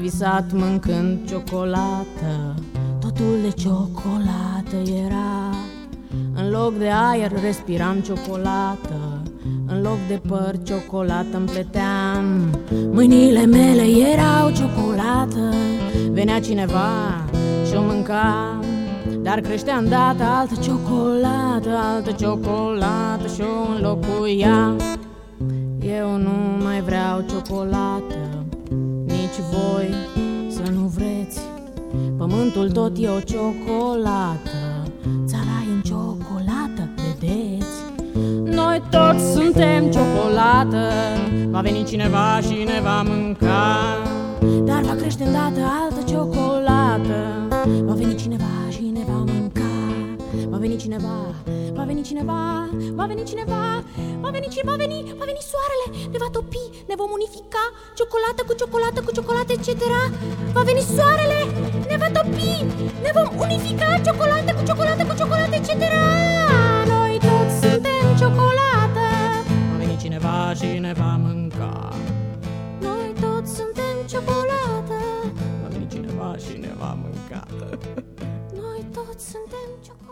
visat mâncând ciocolată. Totul de ciocolată era. În loc de aer respiram ciocolată. În loc de păr ciocolată împleteam Mâinile mele erau ciocolată. Venea cineva și o mânca. Dar creștea îndată altă ciocolată Altă ciocolată și o înlocuia. Eu nu mai vreau ciocolată. Nici voi să nu vreți. Pământul tot e o ciocolată Țara e în ciocolată, vedeți? Noi toți suntem ciocolată Va veni cineva și ne va mânca. Dar va crește îndată altă ciocolată Va veni cineva și ne va mânca. Va veni cineva, va veni cineva, va veni cineva, va veni ce va veni, va veni soarele, ne va topi, ne vom unifica, ciocolată cu ciocolată cu ciocolată, etc. Va veni soarele, ne va topi, ne vom unifica, ciocolată cu ciocolată cu ciocolată, etc. Noi toți suntem ciocolată. Va veni cineva și ne va mânca. Noi toți suntem ciocolată. Va veni cineva și ne va mânca. Noi toți suntem ciocolată.